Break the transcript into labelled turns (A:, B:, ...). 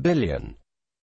A: billion.